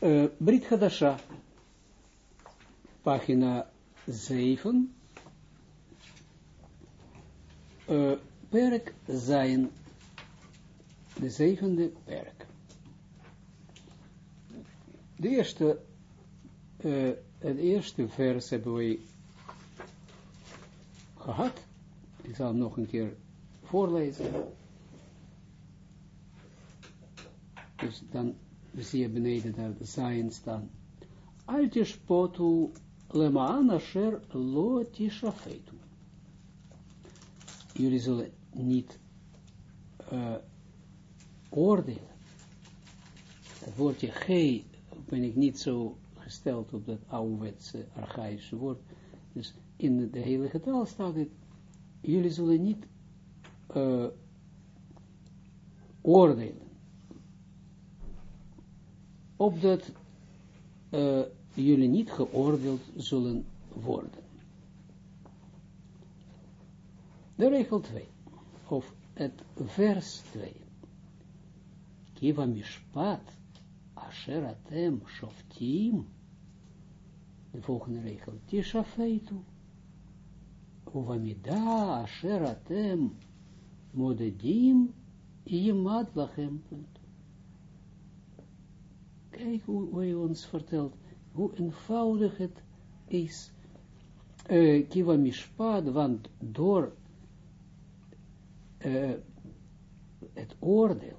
uh, Brit Hadasha, pagina 7, uh, perk zijn, de zevende perk. De eerste, uh, het eerste vers hebben we gehad. Ik zal hem nog een keer voorlezen. Dus dan zie je beneden daar zijn staan. Al tishpotu lemaan asher lo tishafetu. Jullie zullen niet uh, oordelen. Het woordje ge ben ik niet zo gesteld op dat ouderwetse archaïsche woord. Dus in de hele getal staat het, jullie zullen niet uh, oordelen. Opdat uh, jullie niet geoordeeld zullen worden. De regel 2, of het vers 2. Kiva mishpat, asher atem shoftim, de volgende regel, tishafeitu, uvamida asher atem modedim, yimad lachem, Kijk hoe, hoe hij ons vertelt, hoe eenvoudig het is. Uh, kiva want door uh, het oordeel,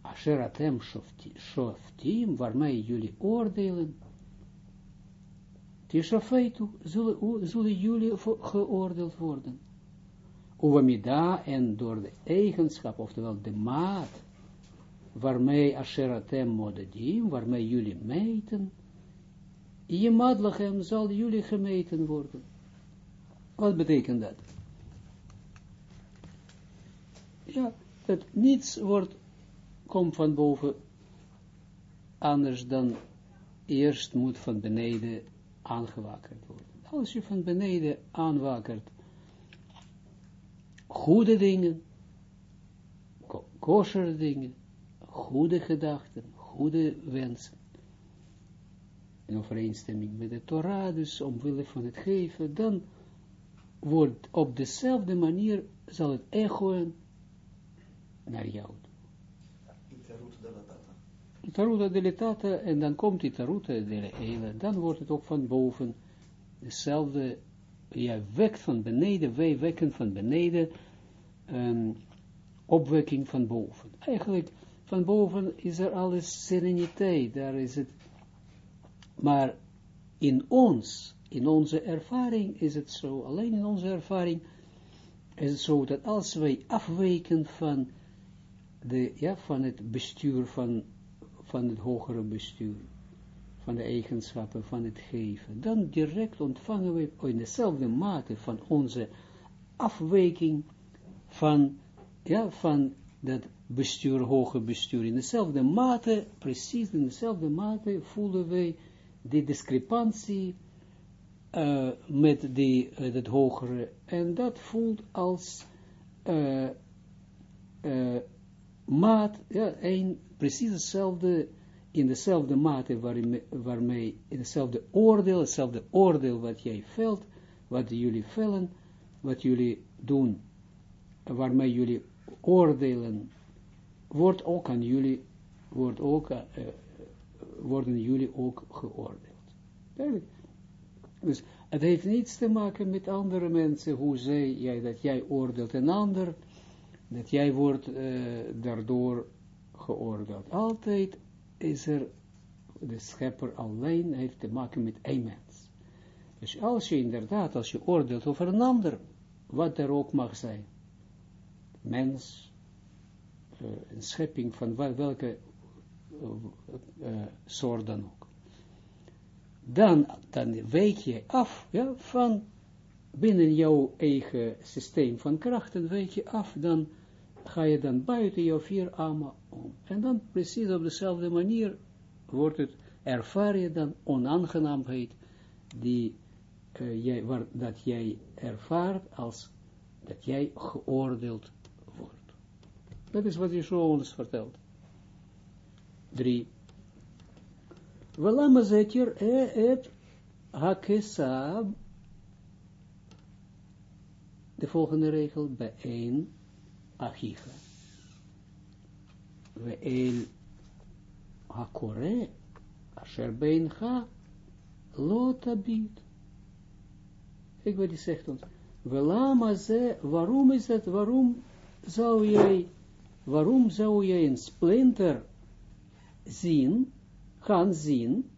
asheratem shoftim, waarmee jullie oordelen, tishafeitu, zullen, zullen jullie geoordeeld worden. Uwamida en door de eigenschap, oftewel de maat, waarmee asheratem modedim, waarmee jullie meten, je madlachem zal jullie gemeten worden. Wat betekent dat? Ja, dat niets wordt, komt van boven, anders dan eerst moet van beneden aangewakkerd worden. Als je van beneden aanwakkert, goede dingen, kosher dingen, goede gedachten, goede wensen, in overeenstemming met de Torah, dus omwille van het geven, dan wordt op dezelfde manier, zal het echoen naar jou. Taruta deletata, en dan komt die taruta hele, dan wordt het ook van boven dezelfde, ja, wekt van beneden, wij wekken van beneden, um, opwekking van boven. Eigenlijk, van boven is er alles sereniteit, daar is het, maar in ons, in onze ervaring is het zo, alleen in onze ervaring is het zo, dat als wij afwijken van de, ja, van het bestuur van, van het hogere bestuur, van de eigenschappen van het geven, dan direct ontvangen we in dezelfde mate van onze afwijking van, ja, van dat bestuur, hoger bestuur, in dezelfde mate, precies in dezelfde mate voelen wij die discrepantie uh, met die, uh, het hogere, en dat voelt als uh, maat, ja, een, precies hetzelfde, in dezelfde mate waarmee, waarmee, in hetzelfde oordeel, hetzelfde oordeel wat jij velt, wat jullie vellen, wat jullie doen, waarmee jullie oordelen, wordt ook aan jullie, wordt ook, uh, worden jullie ook geoordeeld. Dus het heeft niets te maken met andere mensen, hoe zij, jij, dat jij oordeelt een ander, dat jij wordt uh, daardoor geoordeeld. Altijd is er, de schepper alleen heeft te maken met één mens. Dus als je inderdaad, als je oordeelt over een ander, wat er ook mag zijn, mens, een schepping van welke uh, soort dan ook, dan, dan week je af ja, van binnen jouw eigen systeem van krachten, week je af, dan ga je dan buiten jouw vier armen om. En dan precies op dezelfde manier wordt het, ervaar je dan onaangenaamheid die uh, jij, waar, dat jij ervaart als dat jij geoordeeld. Dat is wat Yeshua ons vertelt. Drie. Welama zetir et hakesab. De volgende regel bij een achicha. We el hakore asher beincha lotabit. Ik wat die zegt ons. Welama ze, waarom is het, waarom zou jij, waarom zou jij een splinter zien, gaan zien,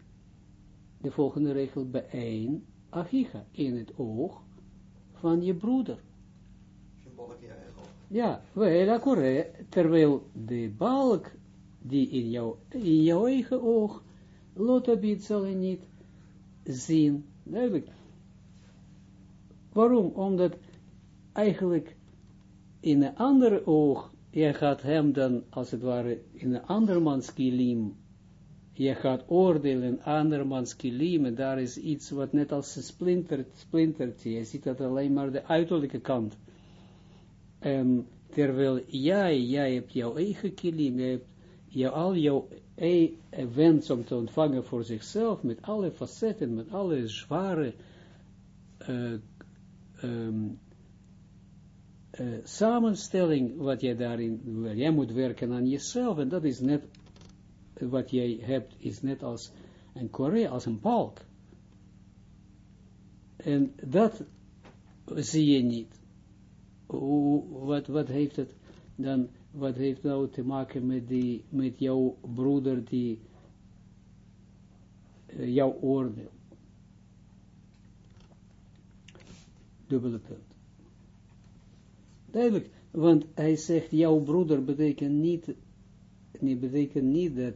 de volgende regel bij een achicha, in het oog van je broeder. Ja, wel terwijl de balk die in, jou, in jouw eigen oog, lotabit zal je niet zien. Duidelijk. Waarom? Omdat eigenlijk in een andere oog, je gaat hem dan, als het ware, in een andermans kilim, je gaat oordelen in andermans kilim, en daar is iets wat net als een splinter, splintert, je ziet dat alleen maar de uiterlijke kant. Terwijl jij, jij hebt jouw eigen kilim, je hebt jou, al jouw e wens om te ontvangen voor zichzelf, met alle facetten, met alle zware uh, um, uh, samenstelling wat jij daarin, jij moet werken aan jezelf, en dat is net, wat jij hebt, is net als een Korea, als een balk. En dat zie je niet. Wat, wat heeft het dan, wat heeft nou te maken met, die, met jouw broeder die uh, jouw oordeel? dubbele punt. Duidelijk, want hij zegt, jouw broeder betekent niet, niet betekent niet dat,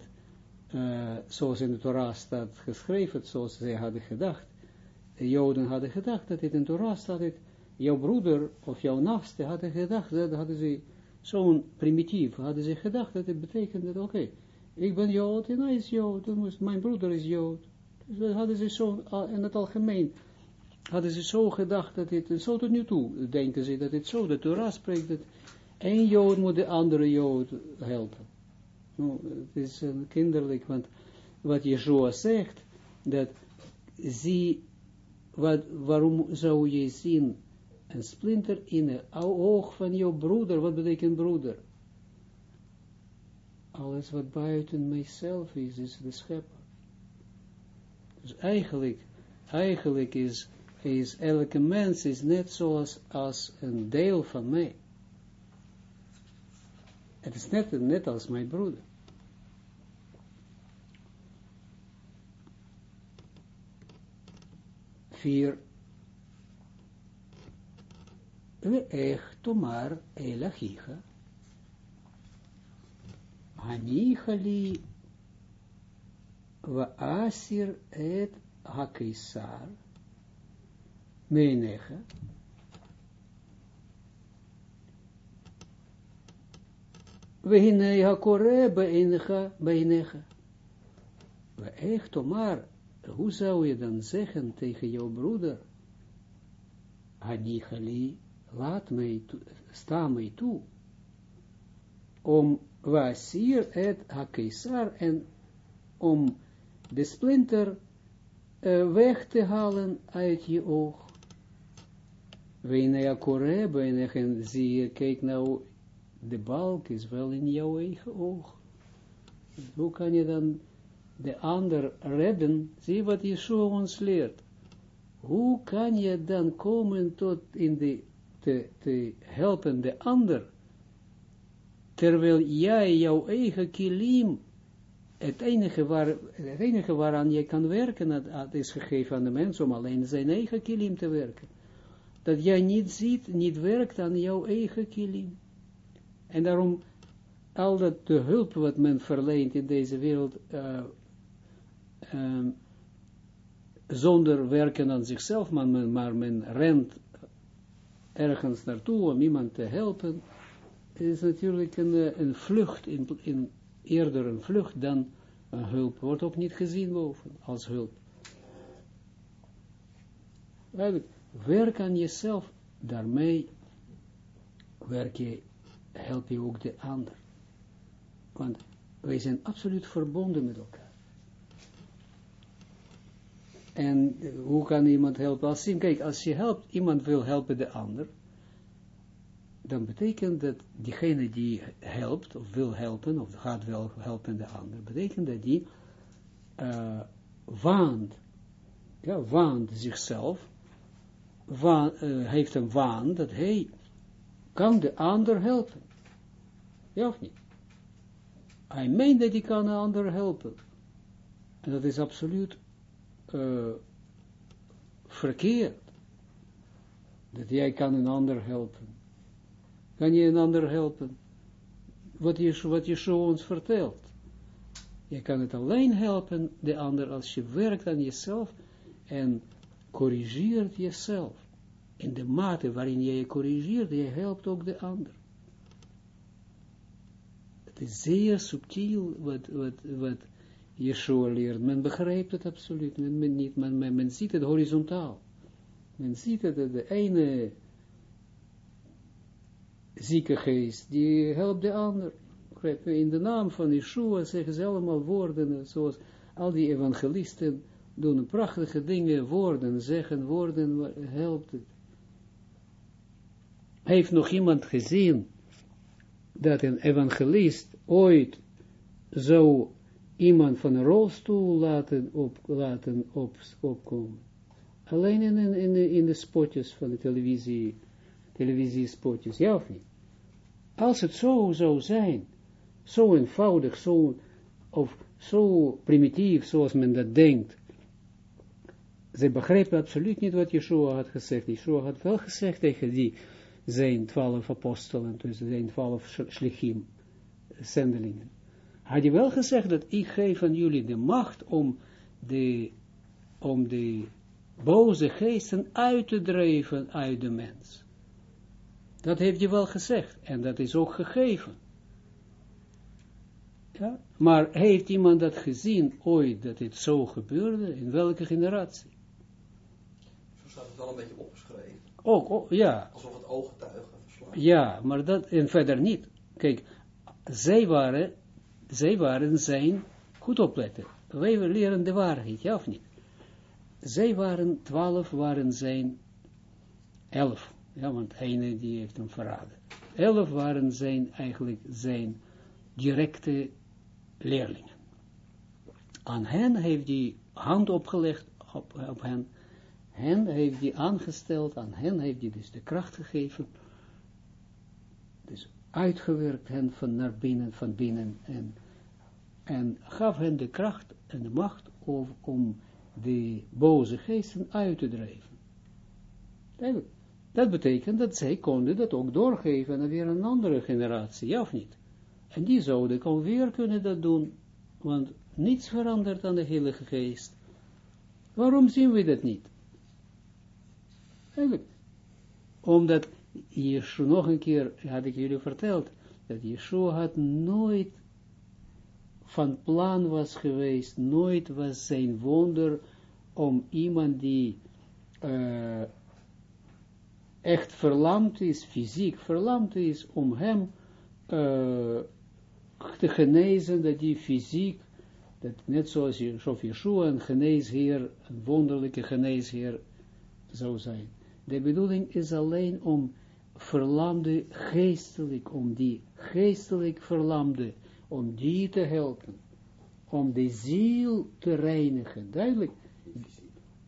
uh, zoals in de Torah staat geschreven, zoals zij hadden gedacht, de Joden hadden gedacht dat het in de Torah staat, jouw broeder of jouw naaste hadden gedacht, dat hadden ze zo'n primitief, hadden ze gedacht dat het betekent dat, oké, ik ben Jood en hij is Jood, mijn broeder is Jood. Dus dat hadden ze zo in het algemeen hadden ze zo gedacht dat het, zo tot nu toe denken ze dat het zo, de Torah spreekt dat één Jood moet de andere Jood helpen. Nou, het is uh, kinderlijk, want wat Yeshua zegt, dat zie, wat, waarom zou je zien een splinter in het oog van jouw broeder, wat betekent broeder? Alles wat buiten mijzelf is, is de schepper. Dus eigenlijk, eigenlijk is is elke mens is net zoals als een deel van mij. Het is net, net als mijn broeder. Vier. We echt tomar elachicha. Anichali wa asir et hakisar meenegen. We hine hakore beinecha, beinecha. We echt, maar, hoe zou je dan zeggen tegen jouw broeder? Hanichali, laat mij, sta mij toe, om wasir et hakeisar en om de splinter uh, weg te halen uit je oog. Wene korebe en zie je, kijk nou, de balk is wel in jouw eigen oog. Hoe kan je dan de ander redden? Zie wat Yeshua ons leert. Hoe kan je dan komen tot in de, te, te helpen de ander, terwijl jij jouw eigen kilim, het enige, waar, het enige waaraan je kan werken, dat is gegeven aan de mens om alleen zijn eigen kilim te werken dat jij niet ziet, niet werkt aan jouw eigen kilim. En daarom, al dat de hulp wat men verleent in deze wereld, uh, um, zonder werken aan zichzelf, maar men, maar men rent ergens naartoe om iemand te helpen, is natuurlijk een, eh, een vlucht, in, in, eerder een vlucht dan een hulp, wordt ook niet gezien boven als hulp. Eigenlijk, werk aan jezelf, daarmee werk je, help je ook de ander. Want wij zijn absoluut verbonden met elkaar. En uh, hoe kan iemand helpen? Als, kijk, als je helpt, iemand wil helpen de ander, dan betekent dat diegene die helpt, of wil helpen, of gaat wel helpen de ander, betekent dat die uh, ja, waant zichzelf, waan, uh, heeft een waan dat hij kan de ander helpen. Ja of niet? Hij meent dat hij kan een ander helpen. En dat is absoluut uh, verkeerd. Dat jij kan een ander helpen. Kan je een ander helpen? Wat je, wat je zo ons vertelt. Je kan het alleen helpen, de ander, als je werkt aan jezelf en corrigeert jezelf. In de mate waarin je je corrigeert, je helpt ook de ander. Het is zeer subtiel wat, wat, wat Yeshua leert. Men begrijpt het absoluut men, niet, men, men ziet het horizontaal. Men ziet het, de ene zieke geest, die helpt de ander. In de naam van Yeshua zeggen ze allemaal woorden, zoals al die evangelisten doen prachtige dingen, woorden, zeggen woorden, helpt het. Heeft nog iemand gezien dat een evangelist ooit zou iemand van een rolstoel laten, op, laten op, opkomen? Alleen in, in, de spotjes van de televisie, televisiespotjes, ja of niet? Als het zo zou zijn, zo eenvoudig, zo, of zo primitief, zoals men dat denkt, ze begrepen absoluut niet wat Yeshua had gezegd. Yeshua had wel gezegd tegen die zijn twaalf apostelen, dus zijn twaalf schlichim, zendelingen. Had hij wel gezegd dat ik geef aan jullie de macht om de, om de boze geesten uit te drijven uit de mens. Dat heeft hij wel gezegd en dat is ook gegeven. Ja? Maar heeft iemand dat gezien ooit dat dit zo gebeurde? In welke generatie? Staat het wel een beetje opgeschreven. Ook, ja. Alsof het ooggetuigen verslagen. Ja, maar dat, en verder niet. Kijk, zij waren, zij waren zijn, goed opletten, wij leren de waarheid, ja of niet? Zij waren, twaalf waren zijn, elf, ja, want ene die heeft hem verraden. Elf waren zijn, eigenlijk zijn directe leerlingen. Aan hen heeft hij hand opgelegd, op, op hen, hen heeft hij aangesteld, aan hen heeft hij dus de kracht gegeven, dus uitgewerkt hen van naar binnen, van binnen, en, en gaf hen de kracht en de macht om, om de boze geesten uit te drijven. Dat betekent dat zij konden dat ook doorgeven aan weer een andere generatie, ja of niet? En die zouden ook weer kunnen dat doen, want niets verandert aan de Heilige Geest. Waarom zien we dat niet? Omdat Yeshua, nog een keer had ik jullie verteld, dat Yeshua had nooit van plan was geweest, nooit was zijn wonder om iemand die uh, echt verlamd is, fysiek verlamd is, om hem uh, te genezen, dat die fysiek, dat net zoals Yeshua een geneesheer, een wonderlijke geneesheer zou zijn. De bedoeling is alleen om verlamde geestelijk, om die geestelijk verlamde, om die te helpen, om de ziel te reinigen, duidelijk,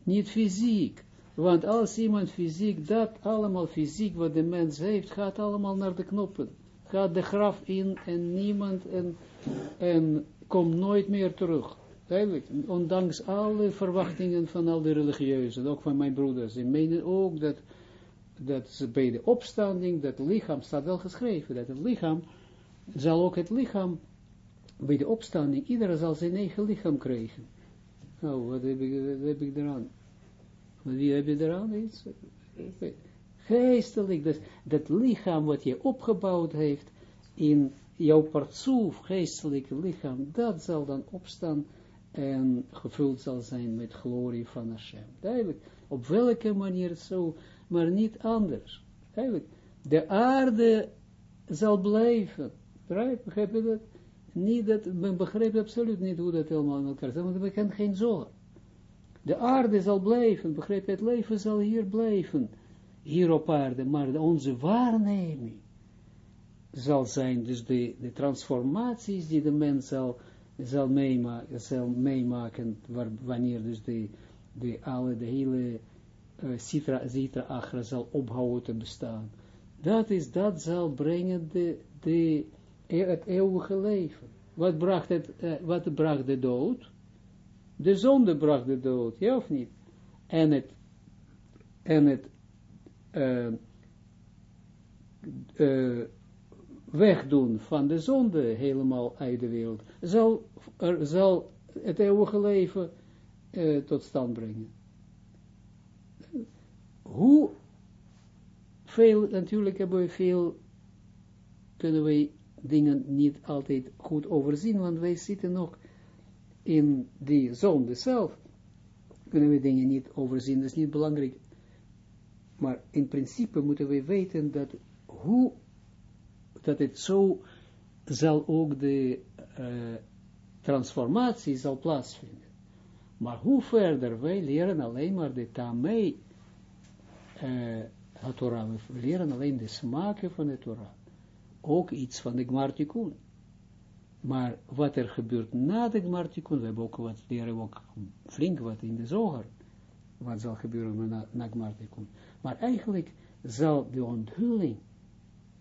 niet fysiek, want als iemand fysiek, dat allemaal fysiek wat de mens heeft, gaat allemaal naar de knoppen, gaat de graf in en niemand en, en komt nooit meer terug. Duidelijk, ondanks alle verwachtingen van al de religieuzen, ook van mijn broeders, ze menen ook dat, dat bij de opstanding, dat lichaam, staat wel geschreven, dat het lichaam, zal ook het lichaam, bij de opstanding, iedereen zal zijn eigen lichaam krijgen. Nou, wat heb ik, heb ik eraan? Wie heb je eraan iets? Geestelijk, dat, dat lichaam wat je opgebouwd heeft in jouw partsoef, geestelijke lichaam, dat zal dan opstaan en gevuld zal zijn met glorie van Hashem. Duidelijk, op welke manier zo, maar niet anders. Duidelijk, de aarde zal blijven. Begrijp je dat? Niet dat, men begrijpt absoluut niet hoe dat helemaal in elkaar zit, want we kennen geen zorg. De aarde zal blijven, begrijp je, het leven zal hier blijven, hier op aarde, maar onze waarneming zal zijn, dus de, de transformaties die de mens zal, zal, meemaken, zal meemaken, wanneer dus de, de, alle, de hele uh, Sitra, Zitra Achra zal ophouden te bestaan. Dat is, dat zal brengen de, de, het eeuwige leven. Wat bracht, het, uh, wat bracht de dood? De zonde bracht de dood, ja of niet? En het, en het uh, wegdoen van de zonde helemaal uit de wereld, zal, er, zal het eeuwige leven uh, tot stand brengen. Hoe veel, natuurlijk hebben we veel, kunnen we dingen niet altijd goed overzien, want wij zitten nog in die zonde zelf, kunnen we dingen niet overzien, dat is niet belangrijk. Maar in principe moeten we weten dat hoe, dat het zo zal ook de uh, transformatie zal plaatsvinden. Maar hoe verder wij leren alleen maar de tamei uh, Torah, we leren alleen de smaken van de Torah. Ook iets van de Gmartikun. Maar wat er gebeurt na de Gmartikun, we hebben ook wat, leren ook flink wat in de zoger. Wat zal gebeuren na, na Gmartikun. Maar eigenlijk zal de onthulling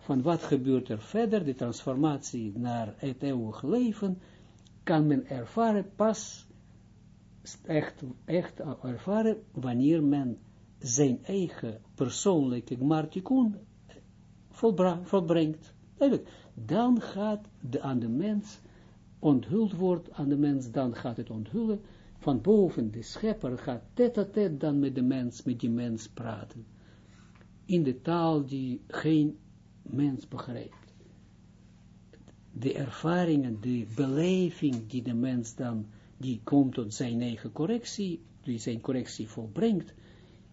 van wat gebeurt er verder, de transformatie naar het eeuwige leven, kan men ervaren pas echt, echt ervaren wanneer men zijn eigen persoonlijke gmartikun volbrengt. Dan gaat de, aan de mens onthuld wordt aan de mens, dan gaat het onthullen van boven de schepper gaat tet dan met de mens, met die mens praten. In de taal die geen mens begrijpt. De ervaringen, de beleving die de mens dan, die komt tot zijn eigen correctie, die zijn correctie volbrengt,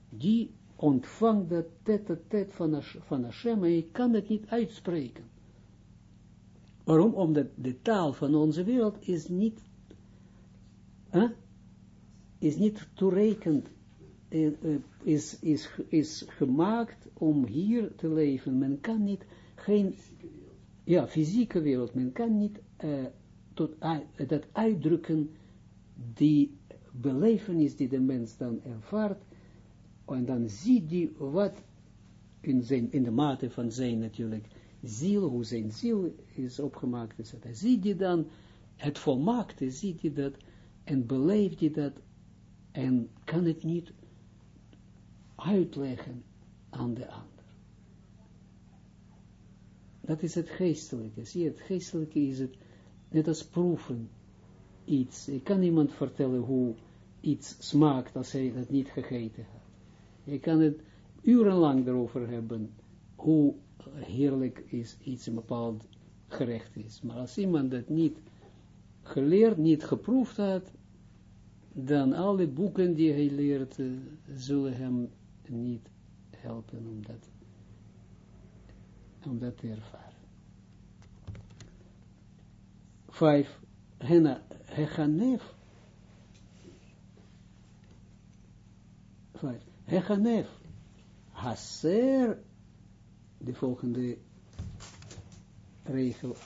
die ontvangt dat tet van, van Hashem en je kan het niet uitspreken. Waarom? Omdat de taal van onze wereld is niet, huh? is niet toerekend, eh, is, is, is gemaakt om hier te leven. Men kan niet, geen, ja, fysieke wereld, men kan niet uh, tot, uh, dat uitdrukken, die belevenis die de mens dan ervaart, en dan ziet hij wat in, zijn, in de mate van zijn natuurlijk ziel, hoe zijn ziel is opgemaakt, etc. Ziet hij dan het volmaakte, ziet hij dat en beleeft hij dat en kan het niet uitleggen aan de ander. Dat is het geestelijke. Zie je, het geestelijke is het, net als proeven iets. Ik kan iemand vertellen hoe iets smaakt als hij dat niet gegeten heeft. Je kan het urenlang erover hebben, hoe heerlijk is iets een bepaald gerecht is. Maar als iemand dat niet geleerd, niet geproefd had, dan alle boeken die hij leert, uh, zullen hem niet helpen om dat, om dat te ervaren. Vijf, hechanef. Vijf. Hechanef, Haser, de volgende regel.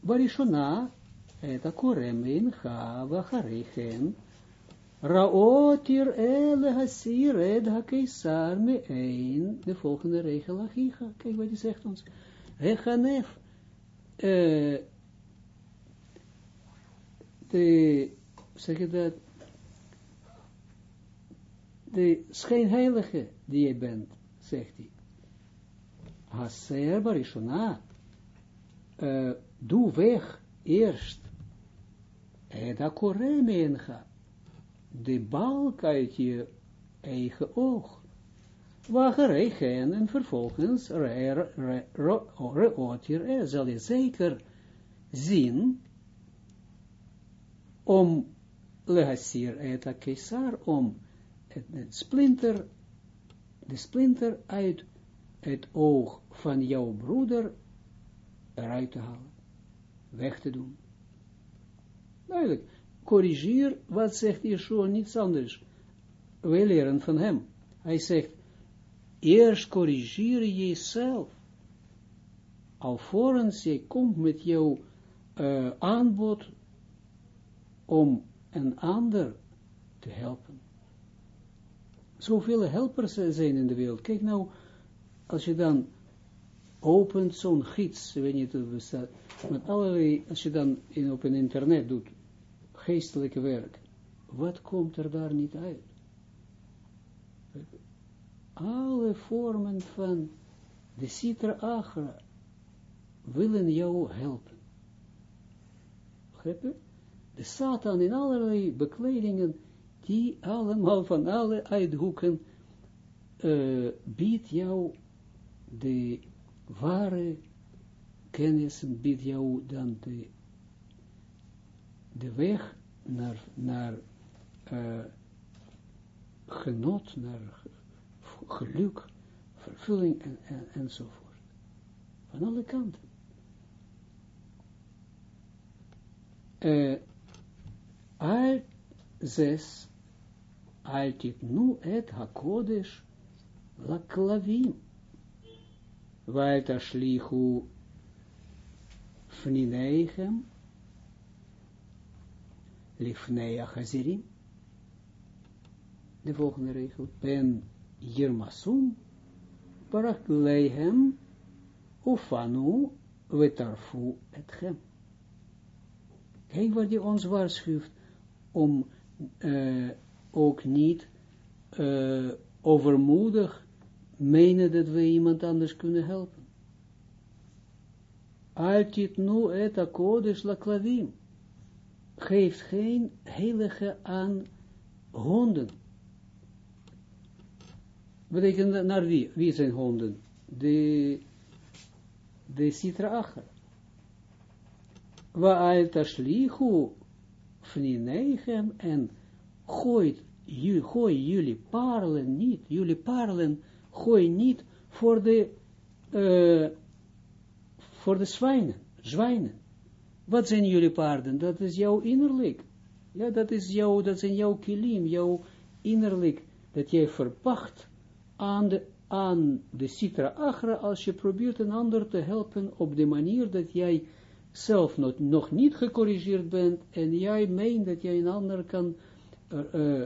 Barishona, et akorem in ha vachareken, raotir ele hasir ed hakeisar me een, de volgende regel achicha. Kijk wat hij zegt ons. Hechanef, uh, de, zeg je dat, de schijnheilige die je bent, zegt hij. Haser barishona, uh, doe weg eerst, Eda koremenga, de balk uit je eigen oog. Wageregen en vervolgens reotir er zal je zeker zien om lehasir et keisar om het, splinter, de splinter uit het oog van jouw broeder eruit te halen, weg te doen. Duidelijk, corrigeer, wat zegt Yeshua, niets anders. wij leren van hem. Hij zegt, eerst corrigeer jezelf. Alvorens je komt met jouw uh, aanbod om een ander te helpen. Zoveel helpers zijn in de wereld. Kijk nou, als je dan opent zo'n gids, weet niet of bestaat, met allerlei, als je dan in, op een internet doet, geestelijke werk, wat komt er daar niet uit? Alle vormen van de Sitra Agra willen jou helpen. Begrijp je? De Satan in allerlei bekledingen, die allemaal van alle uithoeken uh, biedt jou de ware kennis, biedt jou dan de, de weg naar, naar uh, genot, naar geluk, vervulling en, en, enzovoort. Van alle kanten. Uh, al zes, altit nu et hakodesh laklavim. Wij tashlichu fnineihem Lifnei Achazirim. De volgende regel. Ben Jirmasum, Barakleihem, Ufanu, Wetarfu ethem. Kijk wordt die ons waarschuwt om eh, ook niet uh, overmoedig menen dat we iemand anders kunnen helpen. Altit nu et akodes laklavim. Geeft geen heilige aan honden. Betekent naar wie? Wie zijn honden? De, de Sitra Acher. Wa tashlichu vninechem en gooit, gooi jullie parelen niet, jullie parelen gooi niet voor de, uh, voor de zwijnen, zwijnen. Wat zijn jullie paarden? Dat is jouw innerlijk. Ja, dat is jouw, dat zijn jouw kilim, jouw innerlijk, dat jij verpacht aan de, aan de citra agra, als je probeert een ander te helpen op de manier dat jij zelf nog, nog niet gecorrigeerd bent, en jij meent dat jij een ander kan uh,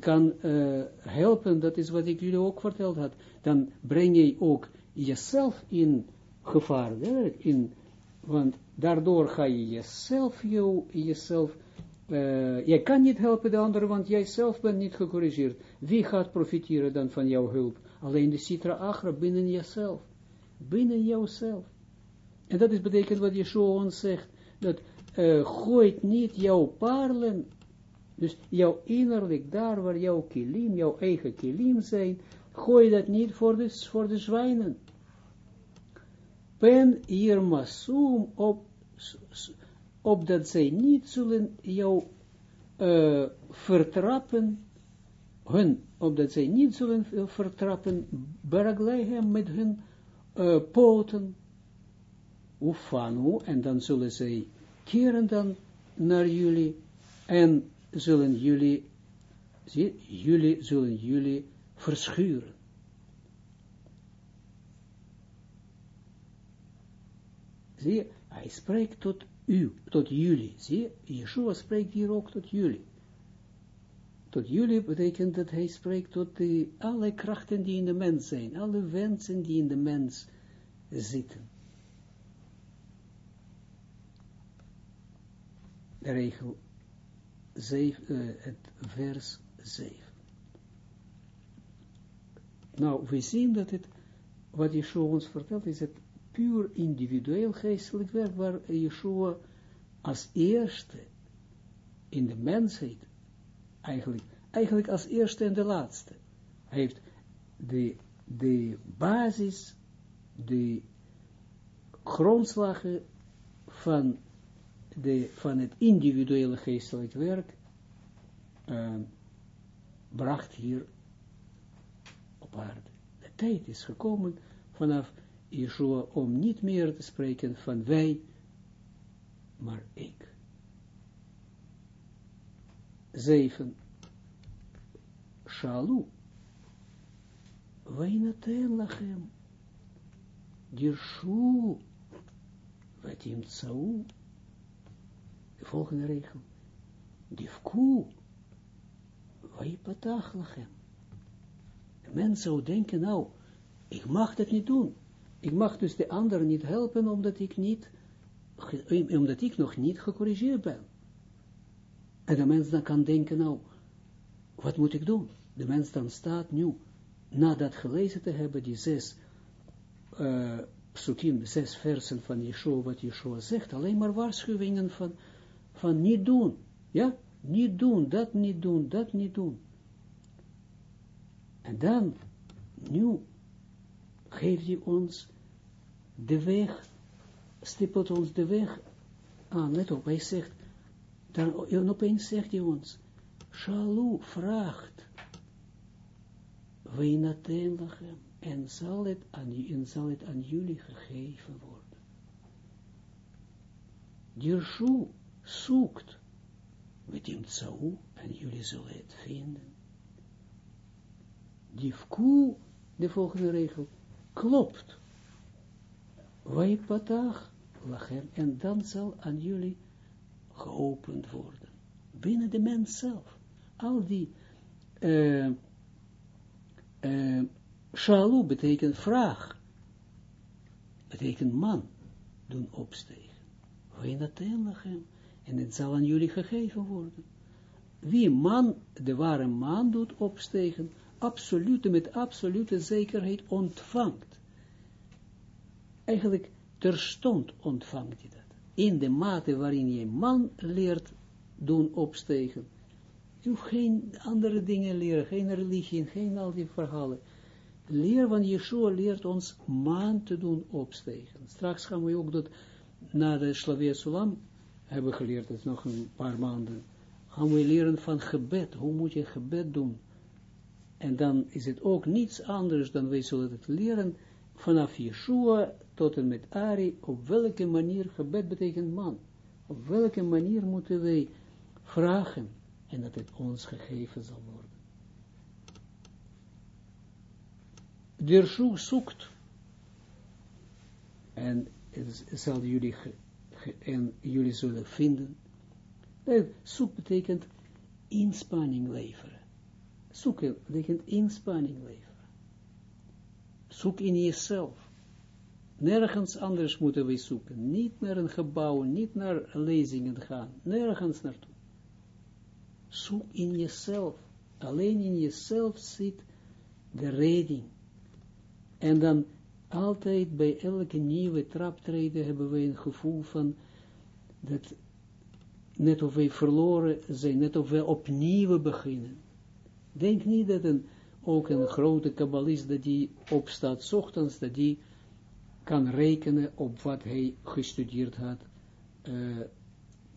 kan uh, helpen, dat is wat ik jullie ook verteld had, dan breng je ook jezelf in gevaar, in, want daardoor ga je jezelf, jou, jezelf, uh, jij kan niet helpen de ander, want jij zelf bent niet gecorrigeerd. Wie gaat profiteren dan van jouw hulp? Alleen de citra agra binnen jezelf, binnen jouzelf. En dat is betekent wat Yeshua ons zegt, dat uh, gooit niet jouw parelen dus jouw innerlijk, daar waar jouw kilim, jouw eigen kilim zijn, gooi dat niet voor voor de zwijnen. Ben hier masum op, op dat zij niet zullen jou vertrappen, hun, opdat zij niet zullen vertrappen, beragleihem met hun uh, poten, ufanu, en dan zullen zij keren dan naar jullie, en zullen jullie, zie, jullie zullen jullie verschuren. Zie je, hij spreekt tot u, tot jullie. Zie je, Yeshua spreekt hier ook tot jullie. Tot jullie betekent dat hij spreekt tot alle krachten die in de mens zijn, alle wensen die in de mens zitten. Regel 7, uh, het vers 7. Nou, we zien dat het, wat Yeshua ons vertelt, is het puur individueel geestelijk werk, waar Yeshua als eerste in de mensheid, eigenlijk, eigenlijk als eerste en de laatste, heeft de, de basis, de grondslagen van de, van het individuele geestelijk werk uh, bracht hier op aarde. De tijd is gekomen vanaf Yeshua om niet meer te spreken van wij, maar ik. Zeven. shalu, weinaten lachem, dirshu, vatim tsau, de volgende regel, divku, vaipatach lachem. De mens zou denken, nou, ik mag dat niet doen. Ik mag dus de ander niet helpen, omdat ik niet, omdat ik nog niet gecorrigeerd ben. En de mens dan kan denken, nou, wat moet ik doen? De mens dan staat nu, nadat gelezen te hebben, die zes uh, psukim, zes versen van Yeshua, wat Yeshua zegt, alleen maar waarschuwingen van, van niet doen. Ja, niet doen, dat niet doen, dat niet doen. En dan, nu, geeft hij ons de weg, stippelt ons de weg aan. Let op, hij zegt, dan opeens zegt hij ons, Shalu vraagt, Weinaten lachem, en zal het aan, en zal het aan jullie gegeven worden. Dirshu zoekt, met hem zou, en jullie zullen het vinden. Divku, de volgende regel, klopt. Wij patach lachem, en dan zal aan jullie geopend worden. Binnen de mens zelf. Al die uh, uh, shalu betekent vraag. Betekent man doen opstegen. Weinaten lachem. En het zal aan jullie gegeven worden. Wie man, de ware man doet opstegen, absolute, met absolute zekerheid ontvangt. Eigenlijk terstond ontvangt hij dat. In de mate waarin je man leert doen opstegen. Je hoeft geen andere dingen leren, geen religie, geen al die verhalen. leer van Yeshua leert ons man te doen opstegen. Straks gaan we ook dat, na de Slavia Sulam, hebben geleerd, dat is nog een paar maanden, gaan we leren van gebed. Hoe moet je gebed doen? En dan is het ook niets anders dan wij zullen het leren vanaf Yeshua tot en met Ari, op welke manier gebed betekent man. Op welke manier moeten wij vragen en dat het ons gegeven zal worden. De zoekt en zal jullie, en jullie zullen vinden. Zoek betekent inspanning leveren. Zoeken betekent inspanning leveren. Zoek in jezelf. Nergens anders moeten we zoeken. Niet naar een gebouw, niet naar lezingen gaan. Nergens naartoe. Zoek in jezelf. Alleen in jezelf zit de redding. En dan altijd bij elke nieuwe traptreden hebben we een gevoel van dat net of wij verloren zijn, net of wij opnieuw beginnen. Denk niet dat een, ook een grote kabbalist, dat die opstaat ochtends, dat die kan rekenen op wat hij gestudeerd had, uh,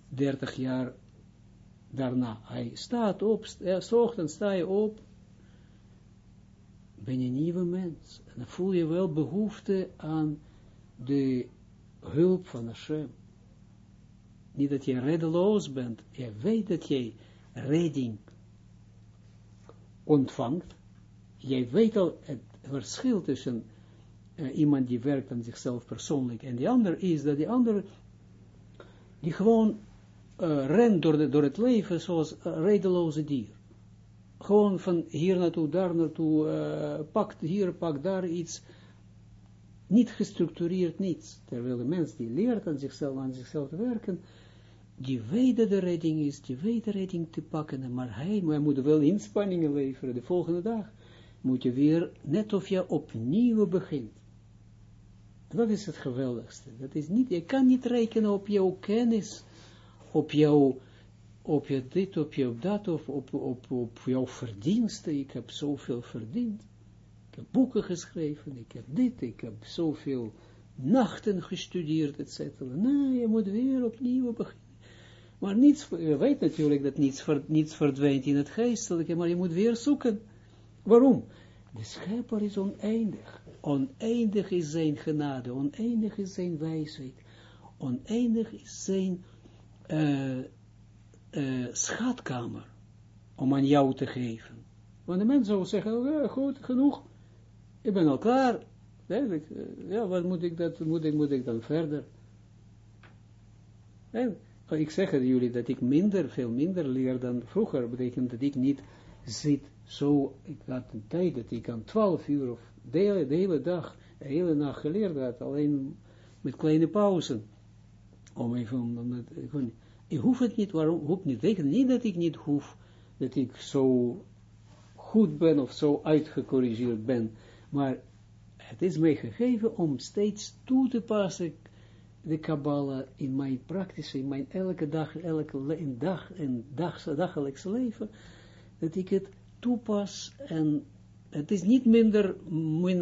30 jaar daarna. Hij staat op, ja, s ochtends sta je op, ben je een nieuwe mens. En dan voel je wel behoefte aan de hulp van Hashem. Niet dat je reddeloos bent, je weet dat je redding ontvangt, jij weet al het verschil tussen uh, iemand die werkt aan zichzelf persoonlijk en die ander is dat die ander die gewoon uh, rent door, de, door het leven zoals een redeloze dier. Gewoon van hier naartoe, daar naartoe, uh, pakt hier, pakt daar iets, niet gestructureerd niets. Terwijl de mens die leert aan zichzelf, aan zichzelf te werken, die weet dat de redding is, die weet de redding te pakken, maar hij, maar hij moet wel inspanningen leveren. De volgende dag moet je weer, net of je opnieuw begint. Dat is het geweldigste. Dat is niet, je kan niet rekenen op jouw kennis, op jouw, op je dit, op je dat, of op, op, op jouw verdiensten. Ik heb zoveel verdiend. Ik heb boeken geschreven, ik heb dit, ik heb zoveel nachten gestudeerd, etc. Nee, je moet weer opnieuw beginnen. Maar niets, je weet natuurlijk dat niets, niets verdwijnt in het geestelijke, maar je moet weer zoeken. Waarom? De schepper is oneindig. Oneindig is zijn genade, oneindig is zijn wijsheid, oneindig is zijn uh, schatkamer om aan jou te geven. Want de mens zou zeggen, oh, goed, genoeg, ik ben al klaar. Ja, wat moet ik, dat, moet ik, moet ik dan verder? Ik zeg aan jullie dat ik minder, veel minder leer dan vroeger, betekent dat ik niet zit zo, ik had een tijd dat ik aan 12 uur of de hele, dag, de hele nacht geleerd had, alleen met kleine pauzen. Om even, gewoon, ik hoef het niet, waarom, hoef niet, betekent niet dat ik niet hoef, dat ik zo goed ben of zo uitgecorrigeerd ben, maar het is mij gegeven om steeds toe te passen de Kabbalah in mijn praktische, in mijn elke dag, elke dag en dag, dagelijks leven, dat ik het toepas en het is niet minder,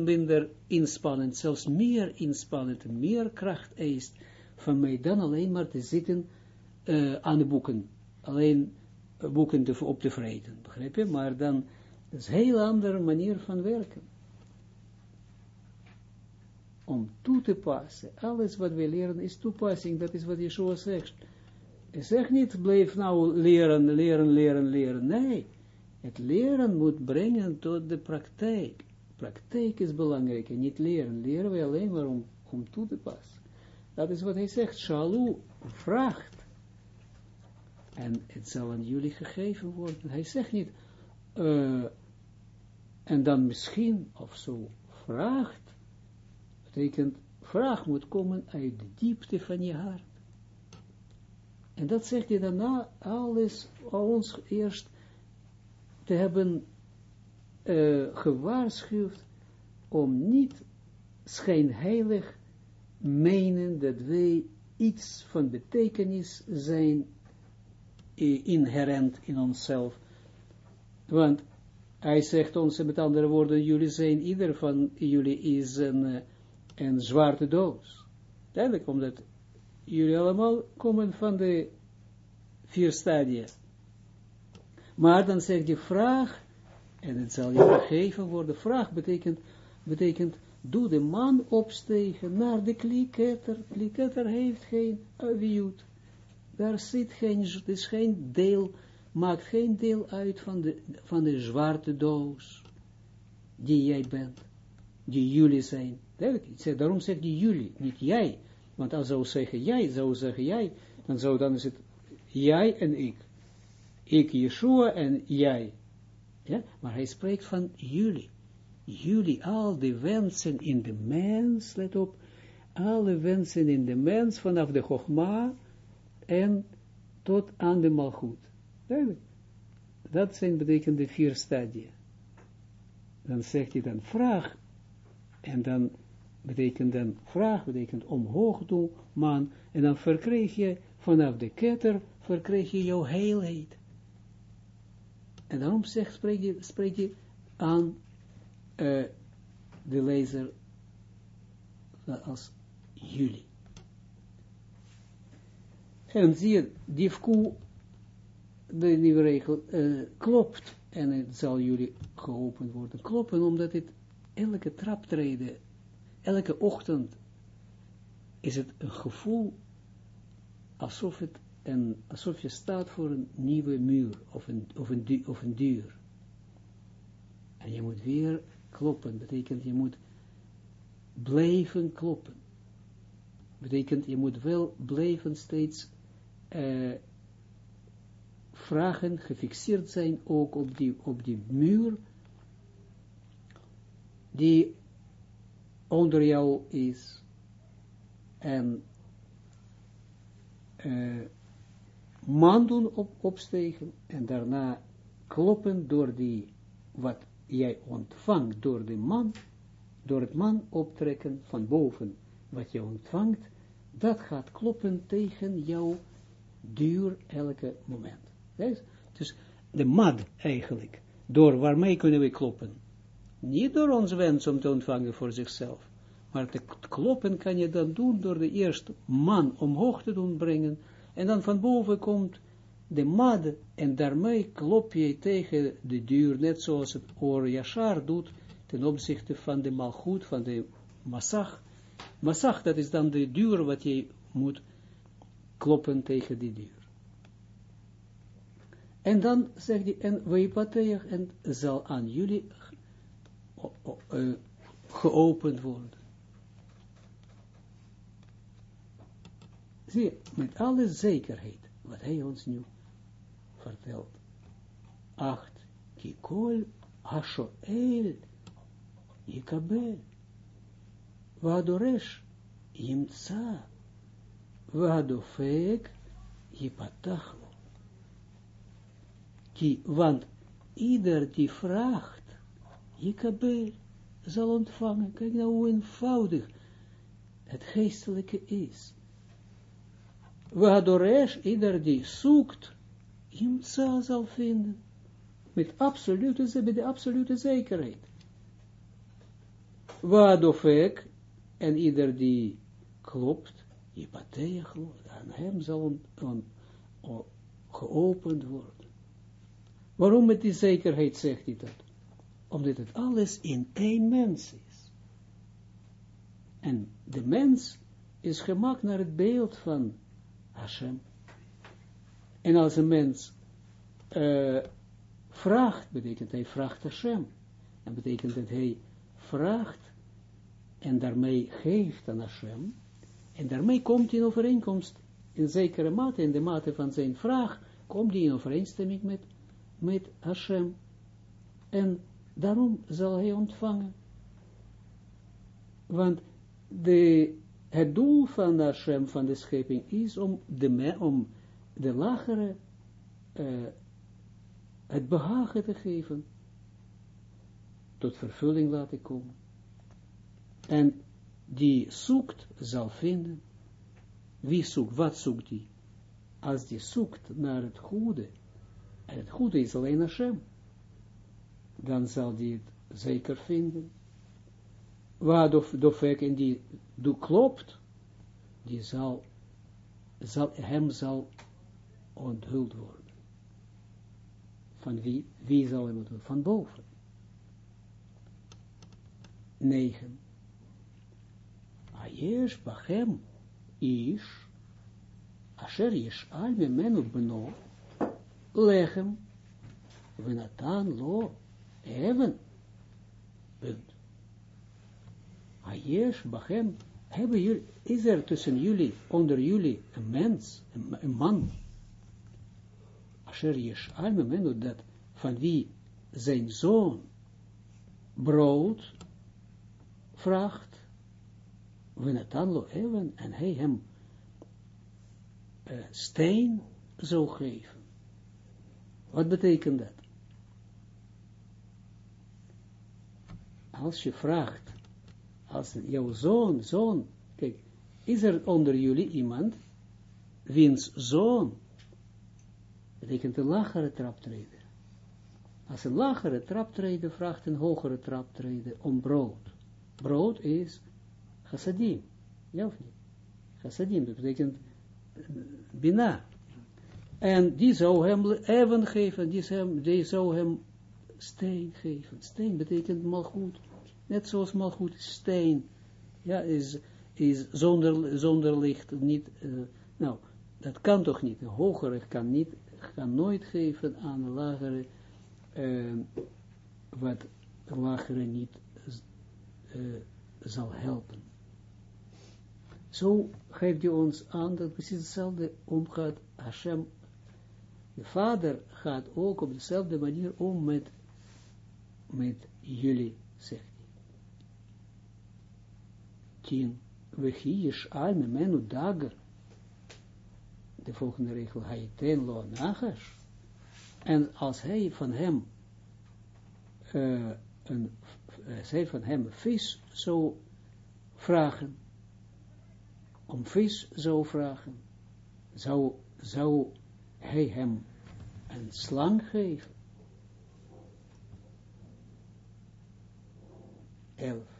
minder inspannend, zelfs meer inspannend, meer kracht eist van mij dan alleen maar te zitten uh, aan de boeken, alleen uh, boeken te, op te vreten, begrijp je? Maar dan is een heel andere manier van werken. Om toe te passen, alles wat we leren is toepassing, dat is wat Yeshua zegt. Hij zegt niet, blijf nou leren, leren, leren, leren, nee. Het leren moet brengen tot de praktijk. Praktijk is belangrijk en niet leren. Leren we alleen maar om, toe te passen. Dat is wat hij zegt. Shalu vraagt. En het zal aan jullie gegeven worden. Hij zegt niet, en dan misschien of zo vraagt. Betekent, vraag moet komen uit de diepte van je hart. En dat zegt hij daarna, alles, ons eerst te hebben uh, gewaarschuwd om niet schijnheilig menen dat wij iets van betekenis zijn inherent in onszelf. Want hij zegt ons met andere woorden, jullie zijn, ieder van jullie is een, eh, een zwarte doos. Duidelijk, omdat jullie allemaal komen van de vier stadia. Maar dan zegt je vraag, en het zal je gegeven worden, vraag betekent, betekent, doe de man opstegen naar de kliketter. Kliketter heeft geen aviut. Daar zit geen, is geen deel, maakt geen deel uit van de, van de zwarte doos, die jij bent, die jullie zijn. Daarom zegt hij jullie, niet jij. Want als zou zeggen jij, zou zeggen jij, dan zou dan is het jij en ik ik Yeshua en jij. Ja, maar hij spreekt van jullie. Jullie, al die wensen in de mens, let op, alle wensen in de mens, vanaf de Chogma en tot aan de Malchut. Dat zijn betekent de vier stadia. Dan zegt hij dan vraag, en dan betekent dan vraag, betekent omhoog doen, man, en dan verkreeg je vanaf de ketter, verkreeg je jouw heelheid. En daarom zegt, spreek, je, je aan uh, de lezer als jullie. En zie je, Divku, de nieuwe regel, uh, klopt, en het zal jullie geopend worden. Kloppen, omdat het elke traptreden, elke ochtend, is het een gevoel alsof het en alsof je staat voor een nieuwe muur, of een, of een, of een deur. En je moet weer kloppen, betekent je moet blijven kloppen. Betekent je moet wel blijven steeds uh, vragen, gefixeerd zijn ook op die, op die muur, die onder jou is. En uh, man doen op, opstegen en daarna kloppen door die, wat jij ontvangt door de man, door het man optrekken van boven, wat je ontvangt, dat gaat kloppen tegen jouw duur elke moment. Dus de mad eigenlijk, door waarmee kunnen we kloppen? Niet door ons wens om te ontvangen voor zichzelf, maar te kloppen kan je dan doen door de eerste man omhoog te doen brengen, en dan van boven komt de mad, en daarmee klop je tegen de deur, net zoals het oor Yashar doet, ten opzichte van de malgoed, van de massag. Massag, dat is dan de deur wat je moet kloppen tegen die deur. En dan zegt hij, en weipateach, en zal aan jullie uh, geopend worden. Zie met alle zekerheid, wat hij ons nu vertelt. Acht, kikol, ashoel, ikabel, vadoresh, imtsa, je ipatachlo. Ki, want ieder die vraagt, ikabel, zal ontvangen. Kijk nou hoe eenvoudig het geestelijke is. Waardoor ieder die zoekt, Jimtza zal vinden. Met absolute, met de absolute zekerheid. Waadofek, en ieder die klopt, Jipateja aan hem zal on, geopend worden. Waarom met die zekerheid zegt hij dat? Omdat het alles in één mens is. En de mens is gemaakt naar het beeld van Hashem. En als een mens uh, vraagt, betekent hij vraagt Hashem. En betekent dat hij vraagt en daarmee geeft aan Hashem. En daarmee komt hij in overeenkomst, in zekere mate, in de mate van zijn vraag, komt hij in overeenstemming met, met Hashem. En daarom zal hij ontvangen. Want de, het doel van Hashem, van de schepping, is om de, om de lagere uh, het behagen te geven, tot vervulling laten komen. En die zoekt, zal vinden. Wie zoekt, wat zoekt die? Als die zoekt naar het goede, en het goede is alleen Hashem, dan zal die het zeker vinden. Waar dofek en die do klopt, die zal, zal, hem zal onthuld worden. Van wie? Wie zal hem onthuld? Van boven. 9. Ayesh bachem ish asher yeshal memenu beno lechem venatan lo even. Punt. Ayesh bachem hebben jullie, is er tussen jullie, onder jullie, een mens, een, man, asher yeshal memenu, dat van wie zijn zoon brood vraagt, lo even, en hij hem uh, steen zou geven. Wat betekent dat? Als je vraagt, als jouw zoon, zoon, kijk, is er onder jullie iemand, wiens zoon, betekent een lagere traptreden. Als een lagere traptreden vraagt een hogere traptreden om brood. Brood is chassadim. Ja of niet? Chassadim, dat betekent bina. En die zou hem even geven, die zou hem steen geven. Steen betekent malgoed. Net zoals malgoed steen. Ja, is, is zonder, zonder licht niet, uh, nou, dat kan toch niet. Een hogere kan niet, kan nooit geven aan een lagere, uh, wat lagere niet uh, zal helpen. Zo geeft hij ons aan dat precies hetzelfde omgaat Hashem. De vader gaat ook op dezelfde manier om met, met jullie, zegt. Tien. Al menu dagger. De volgende regel, hij ten lo nagas. En als hij van hem uh, een uh, zij van hem vis zou vragen, om vis zou vragen, zou, zou hij hem een slang geven. Elf.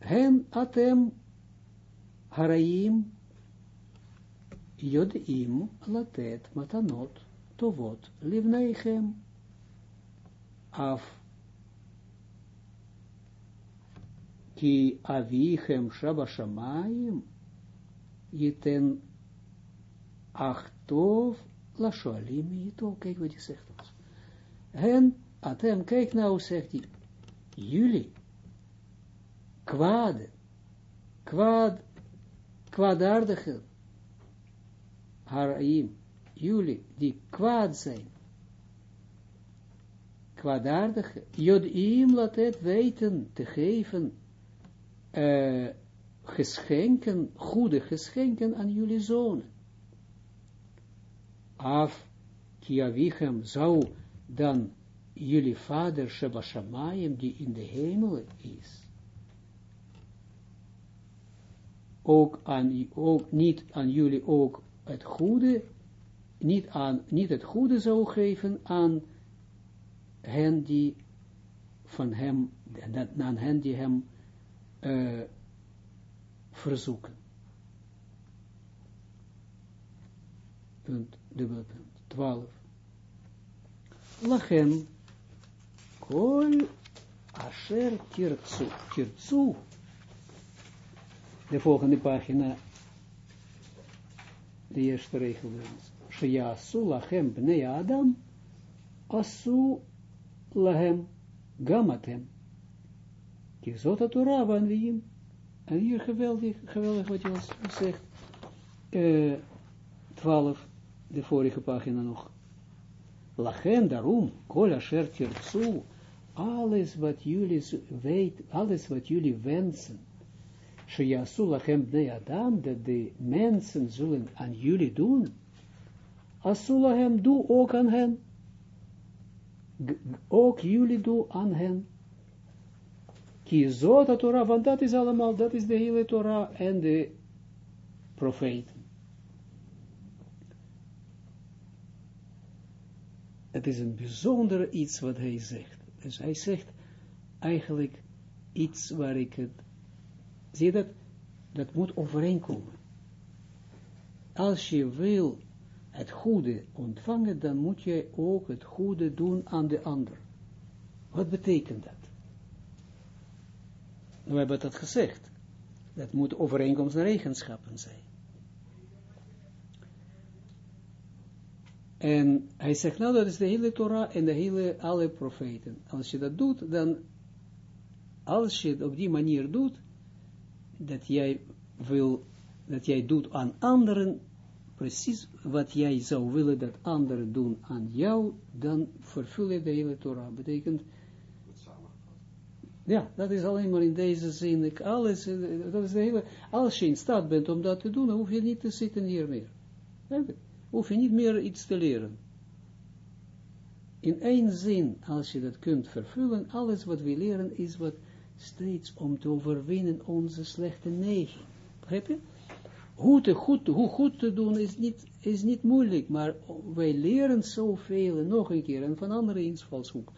Hen atem haraim jod'im latet matanot tovot livneichem af ki avichem shabashamayim yiten achtov la shoalim yito. Kijk wat hij zegt ons. En, atem, kijk nou, zegt jullie, kwade, kwaad, kwaadaardige, haraim, jullie, die kwaad zijn, kwaadaardige, jodim laat het weten te geven, uh, geschenken, goede geschenken aan jullie zonen. Af, kiavichem zou dan jullie vader Shebashamayim, die in de hemel is, ook, aan, ook niet aan jullie ook het goede, niet, aan, niet het goede zou geven aan hen die van hem, aan hen die hem uh, verzoeken. Punt, dubbele punt. 12. Lachem, kol asher tirtsu, tirtsu, de volgende pagina, de eerste regel. Sheyasu lachem bnei Adam, asu lahem gamatem. Kizot Torah van Wien. En hier geweldig, geweldig wat je ons zegt. Uh, 12, de vorige pagina nog. Lachen daarom, kol asher tirtsu, alles wat jullie weet, alles wat jullie wensen, Sheyasu lachem bnei Adam, dat de mensen zullen aan jullie doen, Asu lachem, doe ook aan hen. ook jullie doen aan hen. Kizot Torah, want dat is allemaal, dat is de hele Torah en de profeten. Het is een bijzonder iets wat hij zegt. Dus hij zegt eigenlijk iets waar ik het, zie je dat, dat moet overeenkomen. Als je wil het goede ontvangen, dan moet je ook het goede doen aan de ander. Wat betekent dat? We hebben dat gezegd. Dat moet overeenkomst naar eigenschappen zijn. En hij zegt, nou, dat is de hele Torah en de hele, alle profeten. Als je dat doet, dan, als je het op die manier doet, dat jij wil, dat jij doet aan anderen, precies wat jij zou willen dat anderen doen aan jou, dan vervul je de hele Torah. Betekent, ja, dat is alleen maar in deze zin, alles, eh, dat is de hele, als je in staat bent om dat te doen, dan hoef je niet te zitten hier meer hoef je niet meer iets te leren. In één zin, als je dat kunt vervullen, alles wat we leren is wat steeds om te overwinnen onze slechte neiging. Begrijp je? Hoe, te goed, hoe goed te doen is niet, is niet moeilijk, maar wij leren zoveel, nog een keer, en van andere invalshoek,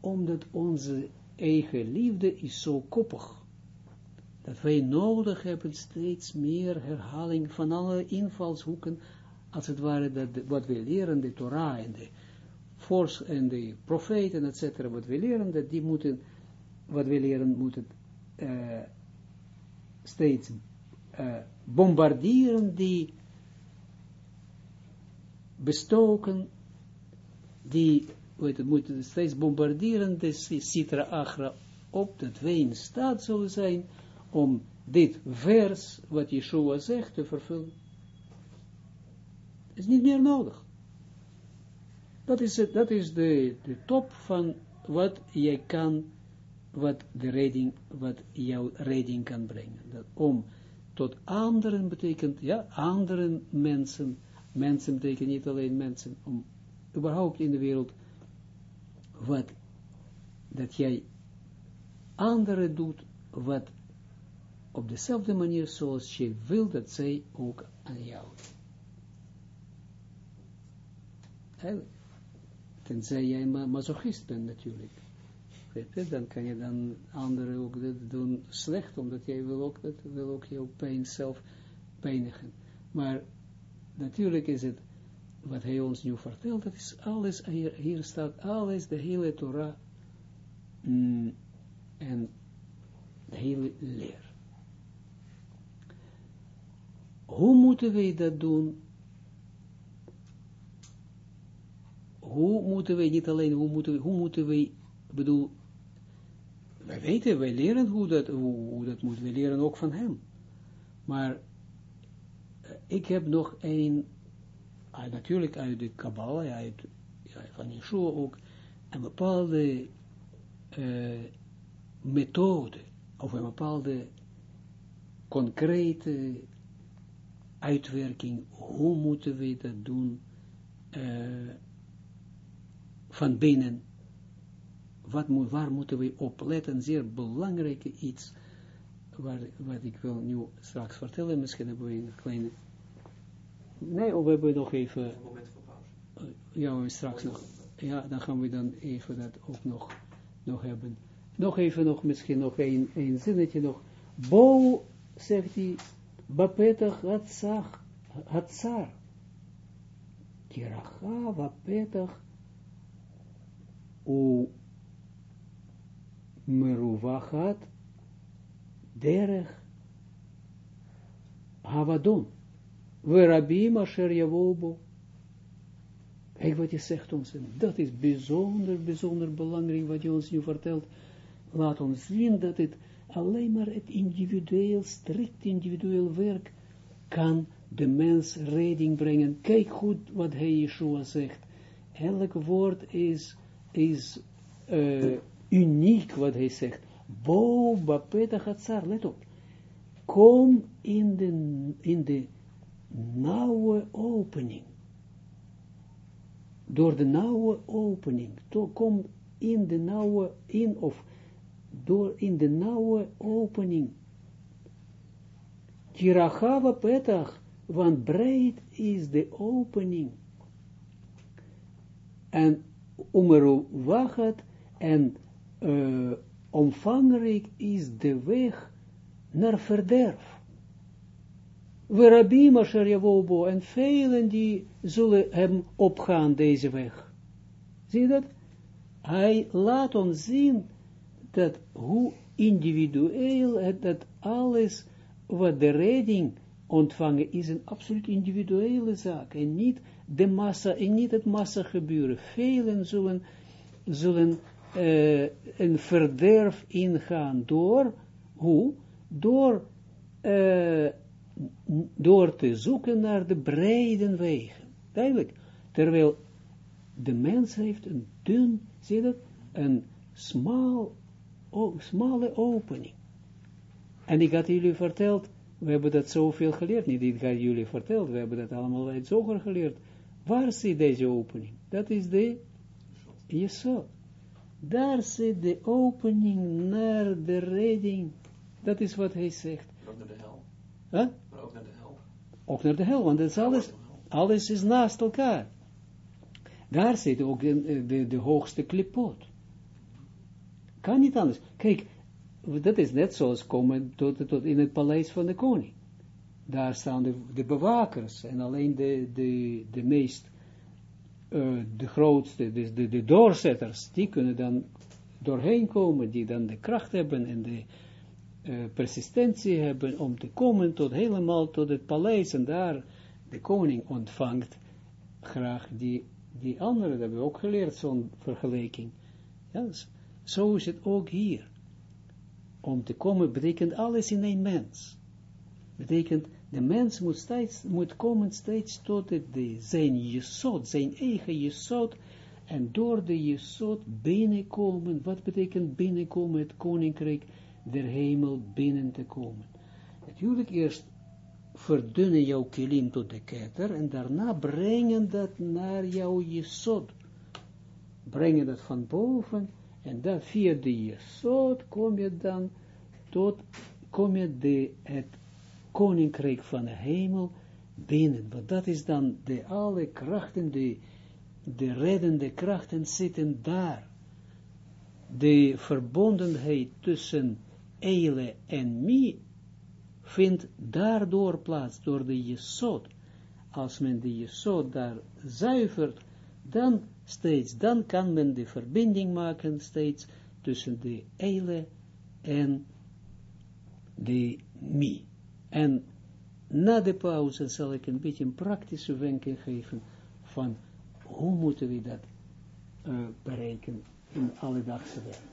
omdat onze eigen liefde is zo koppig, dat wij nodig hebben steeds meer herhaling van alle invalshoeken, als het ware, dat wat we leren, de Torah en de fors en de profeten, et wat we leren, dat die moeten, wat we leren, moeten uh, steeds uh, bombarderen, die bestoken, die, weet het, moeten steeds bombarderen, de Sitra Achra, op dat wij staat zullen zijn, om dit vers, wat Yeshua zegt, te vervullen is niet meer nodig. Dat is, het, dat is de, de top van wat jij kan, wat de redding, wat jouw redding kan brengen. Om tot anderen betekent, ja, anderen mensen, mensen betekent niet alleen mensen, om überhaupt in de wereld, wat, dat jij anderen doet, wat op dezelfde manier zoals je wil dat zij ook aan jou Tenzij jij ma masochist bent natuurlijk. Dan kan je dan anderen ook doen slecht, omdat jij wil ook, dat wil ook jouw pijn zelf pijnigen. Maar natuurlijk is het, wat hij ons nu vertelt, dat is alles, hier, hier staat alles, de hele Torah, mm, en de hele leer. Hoe moeten wij dat doen? hoe moeten wij, niet alleen hoe moeten we, hoe moeten wij, bedoel, wij weten, wij leren hoe dat, hoe, dat moet, wij leren ook van hem. Maar uh, ik heb nog een, uh, natuurlijk uit de Kabbalah, uit, van Yeshua ook, een bepaalde uh, methode, of een bepaalde concrete uitwerking, hoe moeten we dat doen van binnen, wat moet, waar moeten we op letten, zeer belangrijke iets, waar, wat ik wil nu straks vertellen, misschien hebben we een kleine, nee, of we hebben nog even, Een moment voor pauze. ja, we straks nog, ja, dan gaan we dan even dat ook nog, nog hebben. Nog even nog, misschien nog een, een zinnetje nog. Bo, zegt hij, bapetach hatzach, hatzar. Kiracha, bapetach, u meruvachat derech havadon. Verabim asher yavobo. Kijk wat je zegt ons. Dat is bijzonder, bijzonder belangrijk wat je ons nu vertelt. Laat ons zien dat het alleen maar het individueel, strikt individueel werk kan de mens redding brengen. Kijk goed wat hij Yeshua zegt. Elk woord is is uh, uniek wat hij zegt. Bo bapeta hatzar, let op. Kom in de, in de nauwe opening. Door de nauwe opening. To, kom in de nauwe, in of door in de nauwe opening. Kirachava petach, want breed is de opening. En Umeru wachat en uh, omvangrijk is de weg naar verderf. We rabim asher en velen die zullen hem opgaan deze weg. Zie je dat? Hij laat ons zien dat hoe individueel dat alles wat de redding ontvangen is een absoluut individuele zaak en niet de massa, en niet het massa gebeuren. Velen zullen, zullen uh, een verderf ingaan door, hoe? Door, uh, door te zoeken naar de brede wegen. Duidelijk. Terwijl de mens heeft een dun, zie je dat? Een smal, oh, smalle opening. En ik had jullie verteld, we hebben dat zoveel geleerd, niet ik had jullie verteld, we hebben dat allemaal uit Zoger geleerd. Waar zit deze opening? Dat is de Jesod. Daar zit de opening naar de redding. Dat is wat hij zegt. Maar ook naar de hel. Huh? Maar ook naar de hel. Ook naar de hel, want het is alles, alles is naast elkaar. Daar zit ook de, de, de hoogste klipot. Kan niet anders. Kijk, dat is net zoals komen tot, tot in het paleis van de koning. Daar staan de, de bewakers en alleen de, de, de meest, uh, de grootste, dus de, de doorzetters, die kunnen dan doorheen komen, die dan de kracht hebben en de uh, persistentie hebben om te komen tot helemaal tot het paleis en daar de koning ontvangt graag die, die andere, dat hebben we ook geleerd, zo'n vergelijking. Ja, dus, zo is het ook hier. Om te komen betekent alles in een mens. Betekent, de mens moet, steeds, moet komen steeds tot de, zijn jesot, zijn eigen jesot, en door de jesot binnenkomen. Wat betekent binnenkomen, het koninkrijk der hemel binnen te komen? Natuurlijk eerst verdunnen jouw kilim tot de ketter, en daarna brengen dat naar jouw jesot. Brengen dat van boven, en dan via de jesot kom je dan tot, kom je de, het koninkrijk van de hemel binnen. Want dat is dan de alle krachten, de, de reddende krachten zitten daar. De verbondenheid tussen Eile en Mi vindt daardoor plaats, door de Jesod. Als men de Jesod daar zuivert, dan steeds, dan kan men de verbinding maken steeds tussen de Eile en de Mi. En na de pauze zal ik een beetje een praktische wenken geven van hoe moeten we dat uh, bereiken in alledaagse werk.